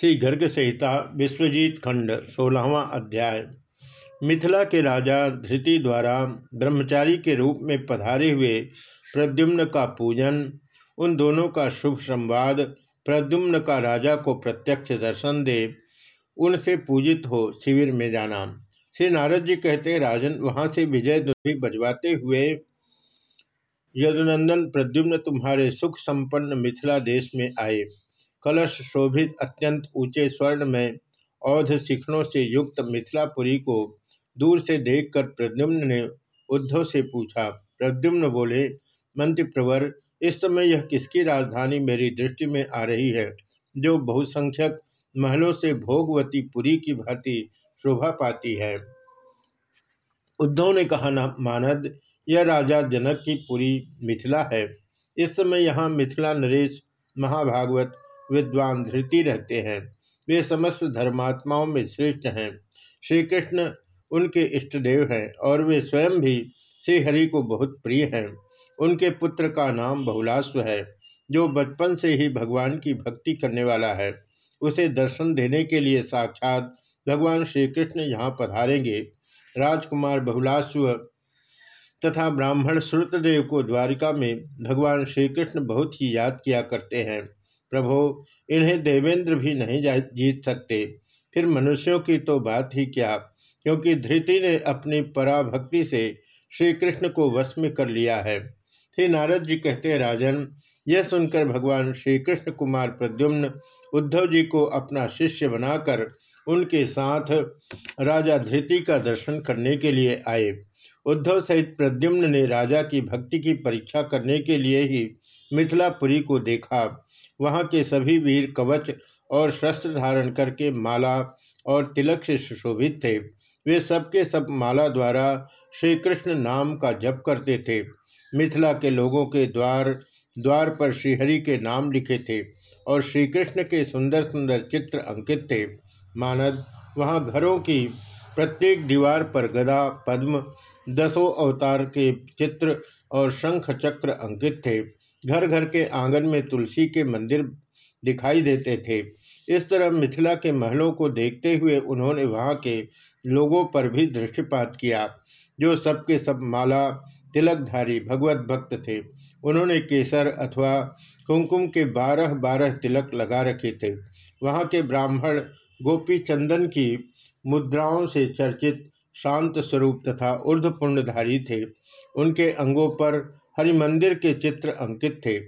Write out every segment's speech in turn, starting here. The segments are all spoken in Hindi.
श्री गर्ग संहिता, विश्वजीत खंड, सोलहवा अध्याय। मिथिला के राजा धृति द्वारा ब्रह्मचारी के रूप में पधारे हुए प्रद्युम्न का पूजन, उन दोनों का शुभ संवाद, प्रद्युम्न का राजा को प्रत्यक्ष दर्शन दे, उनसे पूजित हो शिविर में जाना। श्री नारद जी कहते, राजन, वहाँ से विजय दुर्भी बजवाते हुए यदुनंदन प्रद्युम्न तुम्हारे सुख संपन्न मिथिला देश में आए। कलश शोभित अत्यंत ऊँचे स्वर्ण में औध शिखरों से युक्त मिथिलापुरी को दूर से देखकर प्रद्युम्न ने उद्धव से पूछा, प्रद्युम्न बोले मंत्री प्रवर इस समय यह किसकी राजधानी मेरी दृष्टि में आ रही है, जो बहुसंख्यक महलों से भोगवती पुरी की भांति शोभा पाती है? उद्धव ने कहा, न, मानद, यह राजा जनक की पुरी मिथिला है। इस समय यहाँ मिथिला, नरेश, महाभागवत विद्वान धृति रहते हैं। वे समस्त धर्मात्माओं में श्रेष्ठ हैं। श्री कृष्ण उनके इष्टदेव हैं और वे स्वयं भी श्रीहरि को बहुत प्रिय हैं। उनके पुत्र का नाम बहुलास्व है, जो बचपन से ही भगवान की भक्ति करने वाला है। उसे दर्शन देने के लिए साक्षात भगवान श्री कृष्ण यहाँ पधारेंगे। राजकुमार बहुलास्व तथा ब्राह्मण श्रुतदेव को द्वारिका में भगवान श्री कृष्ण बहुत ही याद किया करते हैं। प्रभो, इन्हें देवेंद्र भी नहीं जीत सकते। फिर मनुष्यों की तो बात ही क्या? क्योंकि धृति ने अपनी पराभक्ति से श्री कृष्ण को वश में कर लिया है। श्री नारद जी कहते राजन, यह सुनकर भगवान श्री कृष्ण कुमार प्रद्युम्न उद्धव जी को अपना शिष्य बनाकर उनके साथ राजा धृति का दर्शन करने के लिए आए। उद्धव सहित प्रद्युम्न ने राजा की भक्ति की परीक्षा करने के लिए ही मिथिलापुरी को देखा। वहाँ के सभी वीर कवच और शस्त्र धारण करके माला और तिलक से सुशोभित थे। वे सबके सब माला द्वारा श्री कृष्ण नाम का जप करते थे। मिथिला के लोगों के द्वार द्वार पर श्रीहरि के नाम लिखे थे और श्री कृष्ण के सुंदर सुंदर चित्र अंकित थे। मानद, वहाँ घरों की प्रत्येक दीवार पर गदा, पद्म, दसों अवतार के चित्र और शंख चक्र अंकित थे। घर घर के आँगन में तुलसी के मंदिर दिखाई देते थे। इस तरह मिथिला के महलों को देखते हुए उन्होंने वहाँ के लोगों पर भी दृष्टिपात किया, जो सबके सब माला, तिलकधारी, भगवत भक्त थे। उन्होंने केसर अथवा कुमकुम के बारह बारह तिलक लगा रखे थे। वहाँ के ब्राह्मण गोपी चंदन की मुद्राओं से चर्चित शांत स्वरूप तथा ऊर्धपुण्यधारी थे। उनके अंगों पर हरिमंदिर के चित्र अंकित थे।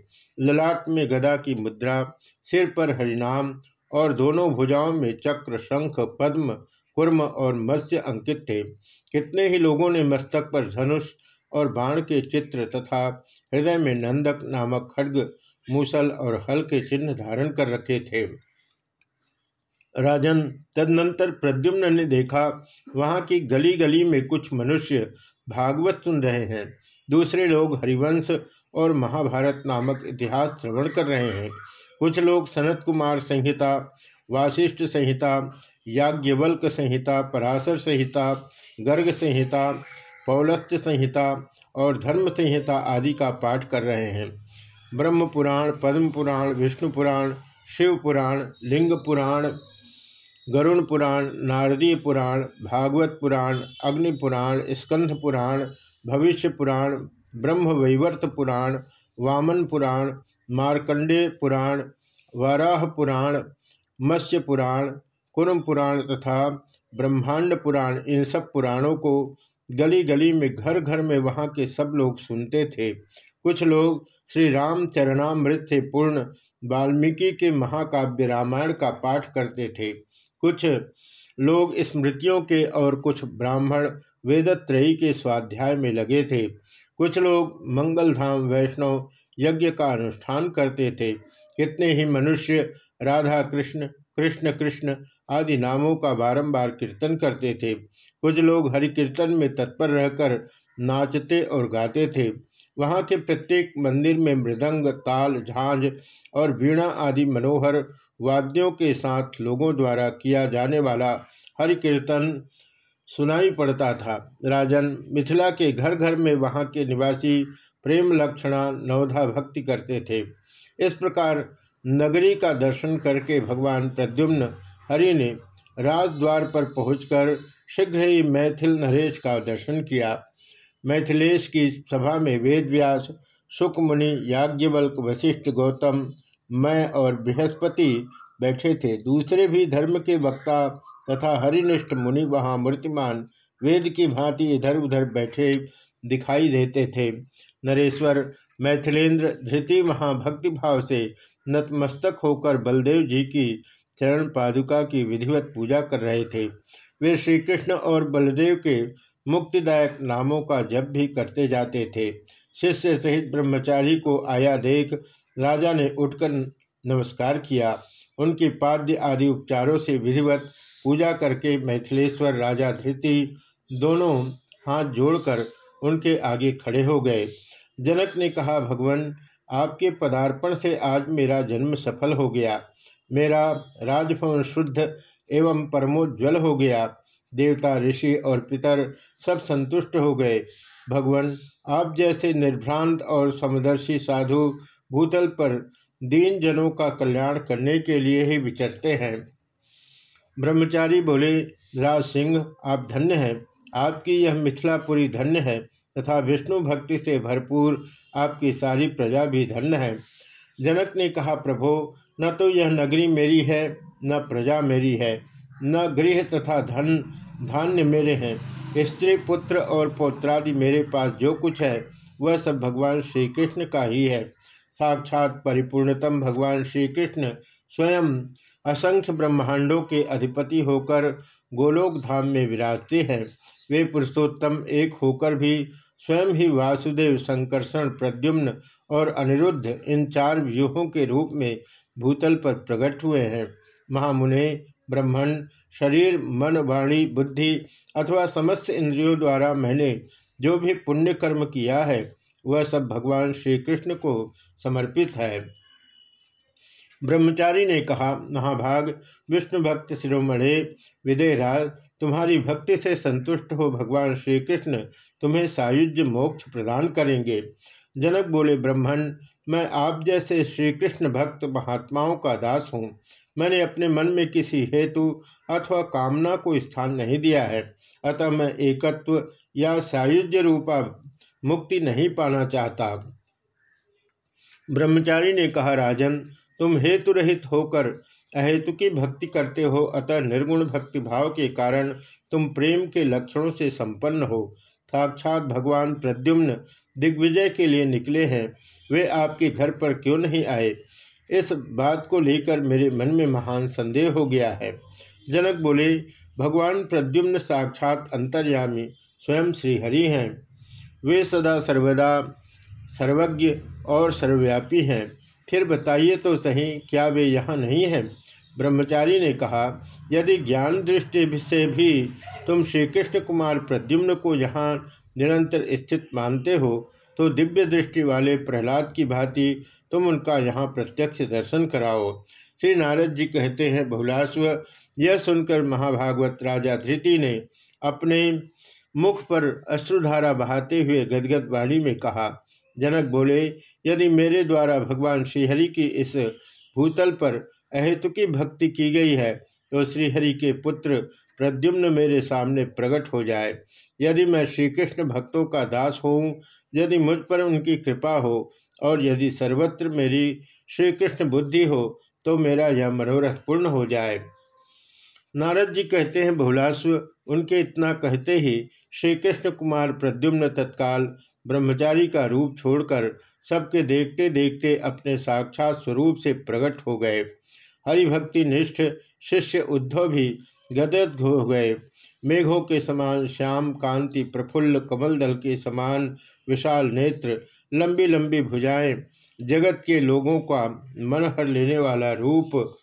ललाट में गदा की मुद्रा, सिर पर हरिनाम और दोनों भुजाओं में चक्र, शंख, पद्म, कुर्म और मत्स्य अंकित थे। कितने ही लोगों ने मस्तक पर धनुष और बाण के चित्र तथा हृदय में नंदक नामक खड्ग, मूसल और हल के चिन्ह धारण कर रखे थे। राजन तदनंतर प्रद्युम्न ने देखा, वहाँ की गली गली में कुछ मनुष्य भागवत सुन रहे हैं। दूसरे लोग हरिवंश और महाभारत नामक इतिहास श्रवण कर रहे हैं। कुछ लोग सनत कुमार संहिता वाशिष्ठ संहिता, याज्ञवल्क संहिता, पराशर संहिता, गर्ग संहिता पौलस्त्य संहिता और धर्म संहिता आदि का पाठ कर रहे हैं। ब्रह्म पुराण, पद्म पुराण, विष्णु पुराण, शिव पुराण, लिंग पुराण, गरुण पुराण नारदीय पुराण, भागवत पुराण, अग्नि पुराण, स्कंध पुराण भविष्य पुराण, ब्रह्म वैवर्त पुराण, वामन पुराण मार्कंडेय पुराण, वाराह पुराण, मत्स्य पुराण, कुरम पुराण तथा ब्रह्मांड पुराण, इन सब पुराणों को गली गली में घर घर में वहाँ के सब लोग सुनते थे। कुछ लोग श्री राम चरणामृत से पूर्ण वाल्मीकि के महाकाव्य रामायण का पाठ करते थे। कुछ लोग स्मृतियों के और कुछ ब्राह्मण वेदत्रयी के स्वाध्याय में लगे थे। कुछ लोग मंगलधाम, वैष्णव यज्ञ का अनुष्ठान करते थे। कितने ही मनुष्य राधा कृष्ण कृष्ण कृष्ण आदि नामों का बारंबार कीर्तन करते थे। कुछ लोग हरि कीर्तन में तत्पर रहकर नाचते और गाते थे। वहाँ के प्रत्येक मंदिर में मृदंग, ताल, झांझ और वीणा आदि मनोहर वाद्यों के साथ लोगों द्वारा किया जाने वाला हरि कीर्तन सुनाई पड़ता था। राजन मिथिला के घर घर में वहाँ के निवासी प्रेम लक्षणा नवधा भक्ति करते थे। इस प्रकार नगरी का दर्शन करके भगवान प्रद्युम्न हरि ने राजद्वार पर पहुंचकर शीघ्र ही मैथिल नरेश का दर्शन किया। मैथिलेश की सभा में वेद व्यास सुकमुनि याज्ञवल्क, वशिष्ठ गौतम, मैं और बृहस्पति बैठे थे। दूसरे भी धर्म के वक्ता तथा हरिनिष्ठ मुनि वहाँ मूर्तिमान वेद की भांति इधर उधर बैठे दिखाई देते थे। नरेश्वर, मैथिलेंद्र, धृति महाभक्ति भाव से नतमस्तक होकर बलदेव जी की चरण पादुका की विधिवत पूजा कर रहे थे। वे श्री कृष्ण और बलदेव के मुक्तिदायक नामों का जप भी करते जाते थे। शिष्य सहित ब्रह्मचारी को आया देख राजा ने उठकर नमस्कार किया। उनकी पाद्य आदि उपचारों से विधिवत पूजा करके मैथिलेश्वर राजा धृति दोनों हाथ जोड़कर उनके आगे खड़े हो गए। जनक ने कहा, भगवान, आपके पदार्पण से आज मेरा जन्म सफल हो गया। मेरा राजभवन शुद्ध एवं परमोज्वल हो गया। देवता, ऋषि और पितर सब संतुष्ट हो गए। भगवान, आप जैसे निर्भ्रांत और समदर्शी साधु भूतल पर दीन जनों का कल्याण करने के लिए ही विचरते हैं। ब्रह्मचारी बोले, राज सिंह, आप धन्य हैं। आपकी यह मिथिलापुरी धन्य है तथा विष्णु भक्ति से भरपूर आपकी सारी प्रजा भी धन्य है। जनक ने कहा, प्रभो, न तो यह नगरी मेरी है, न प्रजा मेरी है, न गृह तथा धन, धान्य मेरे हैं। स्त्री, पुत्र और पौत्रादि मेरे पास जो कुछ है, वह सब भगवान श्री कृष्ण का ही है। साक्षात परिपूर्णतम भगवान श्री कृष्ण स्वयं असंख्य ब्रह्मांडों के अधिपति होकर गोलोक धाम में विराजते हैं। वे पुरुषोत्तम एक होकर भी स्वयं ही वासुदेव, संकर्षण, प्रद्युम्न और अनिरुद्ध इन चार व्यूहों के रूप में भूतल पर प्रकट हुए हैं। महामुने, ब्रह्मण, शरीर, मन, वाणी, बुद्धि अथवा समस्त इंद्रियों द्वारा मैंने जो भी पुण्य कर्म किया है, वह सब भगवान श्री कृष्ण को समर्पित है। ब्रह्मचारी ने कहा, महाभाग, विष्णु भक्त शिरोमणे, विदेहराज, तुम्हारी भक्ति से संतुष्ट हो भगवान श्री कृष्ण तुम्हें सायुज्य मोक्ष प्रदान करेंगे। जनक बोले, ब्रह्मण, मैं आप जैसे श्री कृष्ण भक्त महात्माओं का दास हूँ। मैंने अपने मन में किसी हेतु अथवा कामना को स्थान नहीं दिया है। अतः मैं एकत्व या सायुज्य रूपा मुक्ति नहीं पाना चाहता। ब्रह्मचारी ने कहा, राजन तुम हेतु रहित होकर अहेतु की भक्ति करते हो, अतः निर्गुण भक्ति भाव के कारण तुम प्रेम के लक्षणों से संपन्न हो। साक्षात भगवान प्रद्युम्न दिग्विजय के लिए निकले हैं। वे आपके घर पर क्यों नहीं आए? इस बात को लेकर मेरे मन में महान संदेह हो गया है। जनक बोले, भगवान प्रद्युम्न साक्षात अंतर्यामी, स्वयं श्रीहरि हैं। वे सदा सर्वदा सर्वज्ञ और सर्वव्यापी हैं। फिर बताइए तो सही, क्या वे यहाँ नहीं हैं? ब्रह्मचारी ने कहा, यदि ज्ञान दृष्टि से भी तुम श्री कृष्ण कुमार प्रद्युम्न को यहाँ निरंतर स्थित मानते हो तो दिव्य दृष्टि वाले प्रहलाद की भांति तुम उनका यहाँ प्रत्यक्ष दर्शन कराओ। श्री नारद जी कहते हैं बहुलास्व यह सुनकर महाभागवत राजा धृति ने अपने मुख पर अश्रुधारा बहाते हुए गदगद वाणी में कहा जनक बोले, यदि मेरे द्वारा भगवान श्रीहरि की इस भूतल पर अहेतुकी भक्ति की गई है तो श्रीहरि के पुत्र प्रद्युम्न मेरे सामने प्रकट हो जाए। यदि मैं श्री कृष्ण भक्तों का दास हूँ यदि मुझ पर उनकी कृपा हो, और यदि सर्वत्र मेरी श्री कृष्ण बुद्धि हो तो मेरा यह मनोरथ पूर्ण हो जाए। नारद जी कहते हैं बहुलास्व उनके इतना कहते ही श्री कृष्ण कुमार प्रद्युम्न तत्काल ब्रह्मचारी का रूप छोड़कर सबके देखते देखते अपने साक्षात स्वरूप से प्रकट हो गए। हरिभक्ति निष्ठ शिष्य उद्धव भी गदगद हो गए। मेघों के समान श्याम, कांति, प्रफुल्ल कमल दल के समान विशाल नेत्र लंबी लंबी भुजाएँ, जगत के लोगों का मन हर लेने वाला रूप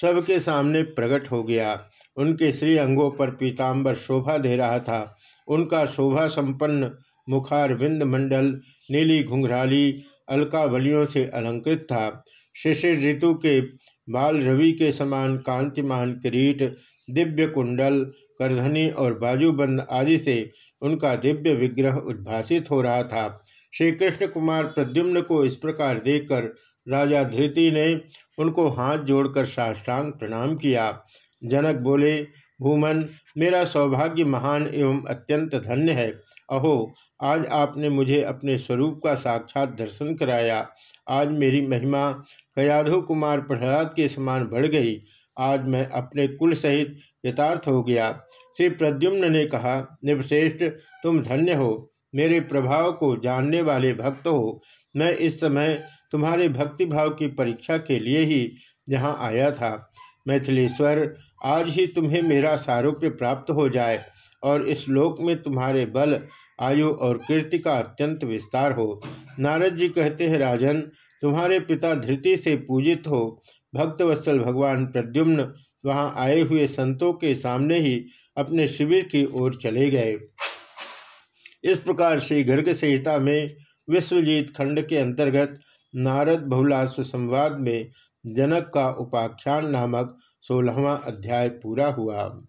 सबके सामने प्रकट हो गया। उनके श्री अंगों पर पीताम्बर शोभा दे रहा था। उनका शोभा संपन्न मुखार विंद मंडल नीली घुंघराली अलकावलियों से अलंकृत था। शिशिर ऋतु के बाल रवि के समान कांतिमान किरीट, दिव्य कुंडल, करधनी और बाजूबंद आदि से उनका दिव्य विग्रह उद्भासित हो रहा था। श्री कृष्ण कुमार प्रद्युम्न को इस प्रकार देखकर राजा धृति ने उनको हाथ जोड़कर साष्टांग प्रणाम किया। जनक बोले, भूमन, मेरा सौभाग्य महान एवं अत्यंत धन्य है। अहो आज आपने मुझे अपने स्वरूप का साक्षात दर्शन कराया। आज मेरी महिमा कयाधो कुमार प्रहलाद के समान बढ़ गई। आज मैं अपने कुल सहित यथार्थ हो गया। श्री प्रद्युम्न ने कहा, निवश्रेष्ठ, तुम धन्य हो। मेरे प्रभाव को जानने वाले भक्त हो। मैं इस समय तुम्हारे भक्तिभाव की परीक्षा के लिए ही यहाँ आया था। मैथिलेश्वर, आज ही तुम्हें मेरा सारूप्य प्राप्त हो जाए और इस लोक में तुम्हारे बल आयु और कीर्ति का अत्यंत विस्तार हो। नारद जी कहते हैं, राजन, तुम्हारे पिता धृति से पूजित हो। भक्तवत्सल भगवान प्रद्युम्न वहाँ आए हुए संतों के सामने ही अपने शिविर की ओर चले गए। इस प्रकार श्री गर्ग संहिता में विश्वजीत खंड के अंतर्गत नारद बहुलाश्व संवाद में जनक का उपाख्यान नामक सोलहवा अध्याय पूरा हुआ।